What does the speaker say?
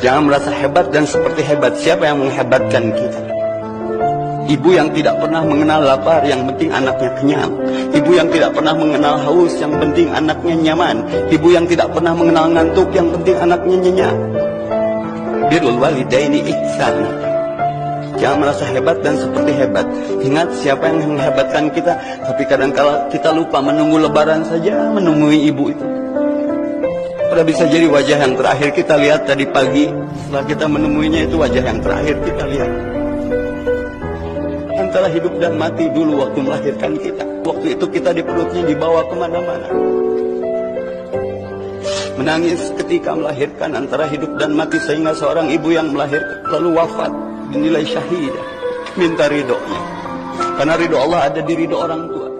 Jangan merasa hebat dan seperti hebat. Siapa yang menghebatkan kita? Ibu yang tidak pernah mengenal lapar, yang penting anaknya kenyang. Ibu yang tidak pernah mengenal haus, yang penting anaknya nyaman. Ibu yang tidak pernah mengenal ngantuk, yang penting anaknya nyenyak. Birrul walidaini ihsan. Jangan merasa hebat dan seperti hebat. Ingat siapa yang menghebatkan kita. Tapi kadang kala kita lupa menunggu lebaran saja menemui ibu itu. Pada bisa jadi wajah yang terakhir. Kita lihat tadi pagi Setelah kita menemuinya itu wajah yang terakhir. Kita lihat. Antara hidup dan mati dulu waktu melahirkan kita. Waktu itu kita di perutnya dibawa ke mana-mana. Menangis ketika melahirkan antara hidup dan mati Sehingga seorang ibu yang melahirkan lalu wafat Dinilai syahid Minta ridhonya. Karena ridho Allah ada di ridho orang tua